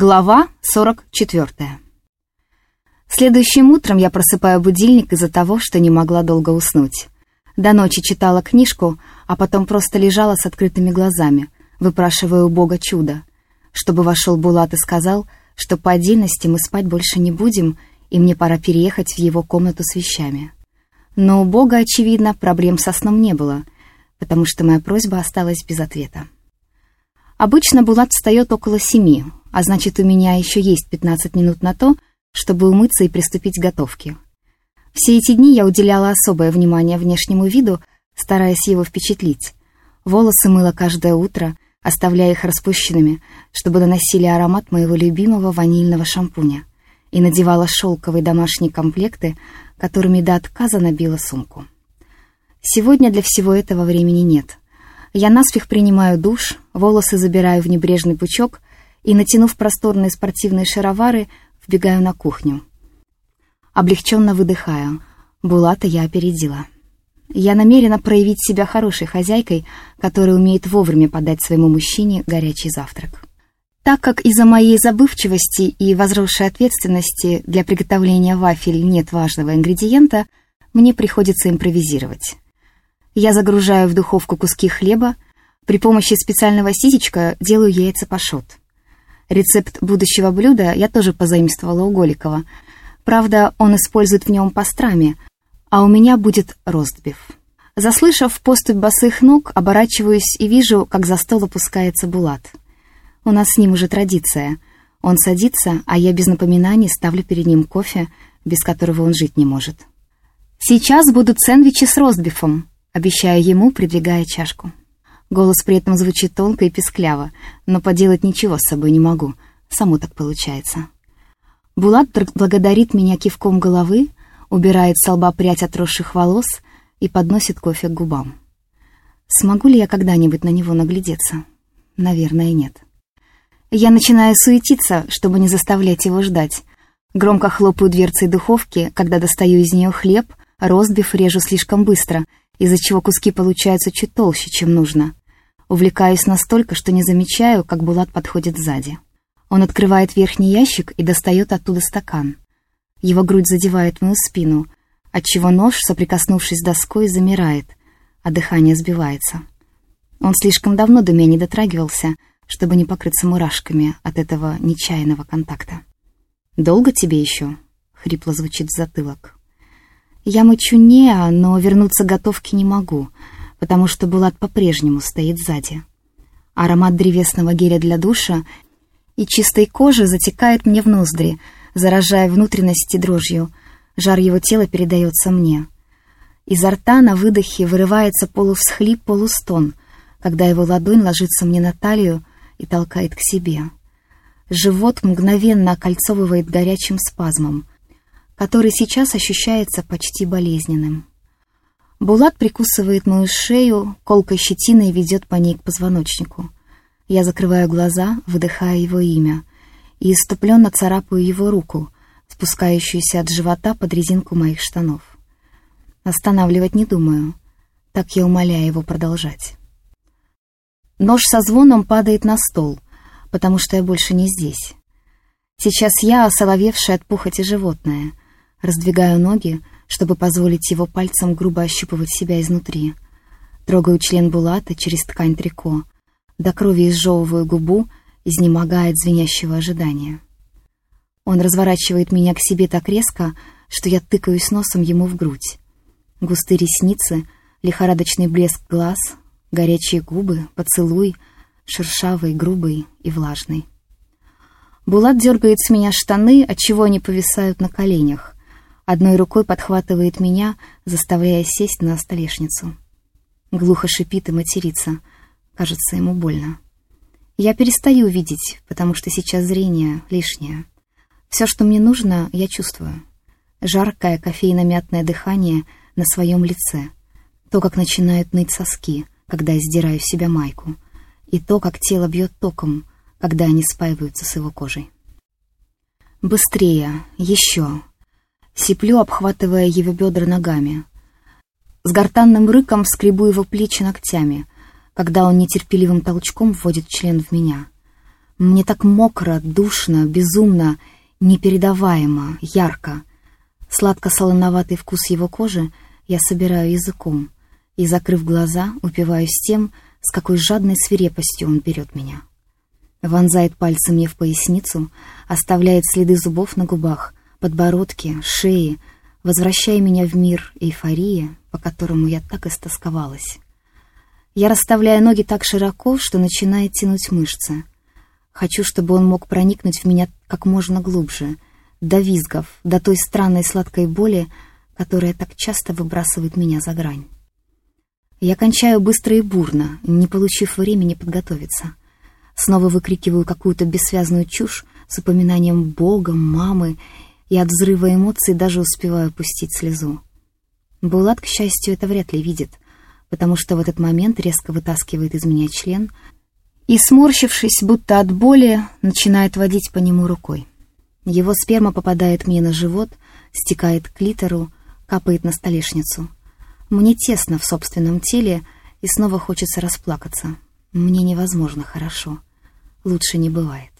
Глава 44. Следующим утром я просыпаю будильник из-за того, что не могла долго уснуть. До ночи читала книжку, а потом просто лежала с открытыми глазами, выпрашивая у Бога чудо, чтобы вошел Булат и сказал, что по отдельности мы спать больше не будем, и мне пора переехать в его комнату с вещами. Но у Бога, очевидно, проблем со сном не было, потому что моя просьба осталась без ответа. Обычно Булат встает около семи, а значит, у меня еще есть 15 минут на то, чтобы умыться и приступить к готовке. Все эти дни я уделяла особое внимание внешнему виду, стараясь его впечатлить. Волосы мыла каждое утро, оставляя их распущенными, чтобы доносили аромат моего любимого ванильного шампуня, и надевала шелковые домашние комплекты, которыми до отказа набила сумку. Сегодня для всего этого времени нет. Я наспех принимаю душ, волосы забираю в небрежный пучок и, натянув просторные спортивные шаровары, вбегаю на кухню. Облегченно выдыхаю. Булата я опередила. Я намерена проявить себя хорошей хозяйкой, которая умеет вовремя подать своему мужчине горячий завтрак. Так как из-за моей забывчивости и возросшей ответственности для приготовления вафель нет важного ингредиента, мне приходится импровизировать. Я загружаю в духовку куски хлеба, при помощи специального ситечка делаю яйца пашот. Рецепт будущего блюда я тоже позаимствовала у Голикова. Правда, он использует в нем пастрами, а у меня будет ростбиф. Заслышав поступь босых ног, оборачиваюсь и вижу, как за стол опускается Булат. У нас с ним уже традиция. Он садится, а я без напоминаний ставлю перед ним кофе, без которого он жить не может. «Сейчас будут сэндвичи с ростбифом», — обещаю ему, придвигая чашку. Голос при этом звучит тонко и пескляво, но поделать ничего с собой не могу. Само так получается. Булат благодарит меня кивком головы, убирает с лба прядь отросших волос и подносит кофе к губам. Смогу ли я когда-нибудь на него наглядеться? Наверное, нет. Я начинаю суетиться, чтобы не заставлять его ждать. Громко хлопаю дверцей духовки, когда достаю из нее хлеб, ростбиф режу слишком быстро, из-за чего куски получаются чуть толще, чем нужно. Увлекаюсь настолько, что не замечаю, как Булат подходит сзади. Он открывает верхний ящик и достает оттуда стакан. Его грудь задевает мою спину, отчего нож, соприкоснувшись с доской, замирает, а дыхание сбивается. Он слишком давно до меня не дотрагивался, чтобы не покрыться мурашками от этого нечаянного контакта. «Долго тебе еще?» — хрипло звучит в затылок. Я мычу не, но вернуться к готовке не могу — потому что Булат по-прежнему стоит сзади. Аромат древесного геля для душа и чистой кожи затекает мне в ноздри, заражая внутренности дрожью. Жар его тела передается мне. Изо рта на выдохе вырывается полувсхлип, полустон, когда его ладонь ложится мне на талию и толкает к себе. Живот мгновенно окольцовывает горячим спазмом, который сейчас ощущается почти болезненным. Булат прикусывает мою шею, колкой щетиной ведет по ней к позвоночнику. Я закрываю глаза, выдыхая его имя, и иступленно царапаю его руку, спускающуюся от живота под резинку моих штанов. Останавливать не думаю, так я умоляю его продолжать. Нож со звоном падает на стол, потому что я больше не здесь. Сейчас я, осоловевшая от пухоти животное, раздвигаю ноги, чтобы позволить его пальцем грубо ощупывать себя изнутри. Трогаю член Булата через ткань трико. До крови изжевываю губу, изнемогая от звенящего ожидания. Он разворачивает меня к себе так резко, что я тыкаюсь носом ему в грудь. Густые ресницы, лихорадочный блеск глаз, горячие губы, поцелуй, шершавый, грубый и влажный. Булат дергает с меня штаны, отчего они повисают на коленях. Одной рукой подхватывает меня, заставляя сесть на столешницу. Глухо шипит и матерится. Кажется, ему больно. Я перестаю видеть, потому что сейчас зрение лишнее. Все, что мне нужно, я чувствую. Жаркое кофейно-мятное дыхание на своем лице. То, как начинают ныть соски, когда я сдираю с себя майку. И то, как тело бьет током, когда они спаиваются с его кожей. Быстрее, еще, Сиплю, обхватывая его бедра ногами. С гортанным рыком скребу его плечи ногтями, когда он нетерпеливым толчком вводит член в меня. Мне так мокро, душно, безумно, непередаваемо, ярко. Сладко-солоноватый вкус его кожи я собираю языком и, закрыв глаза, упиваюсь тем, с какой жадной свирепостью он берет меня. Вонзает пальцы мне в поясницу, оставляет следы зубов на губах, подбородке, шее, возвращая меня в мир эйфории, по которому я так истосковалась. Я расставляю ноги так широко, что начинает тянуть мышцы. Хочу, чтобы он мог проникнуть в меня как можно глубже, до визгов, до той странной сладкой боли, которая так часто выбрасывает меня за грань. Я кончаю быстро и бурно, не получив времени подготовиться. Снова выкрикиваю какую-то бессвязную чушь с упоминанием Бога, мамы, и от взрыва эмоций даже успеваю пустить слезу. Булат, к счастью, это вряд ли видит, потому что в этот момент резко вытаскивает из меня член и, сморщившись, будто от боли, начинает водить по нему рукой. Его сперма попадает мне на живот, стекает к клитору, капает на столешницу. Мне тесно в собственном теле, и снова хочется расплакаться. Мне невозможно хорошо. Лучше не бывает.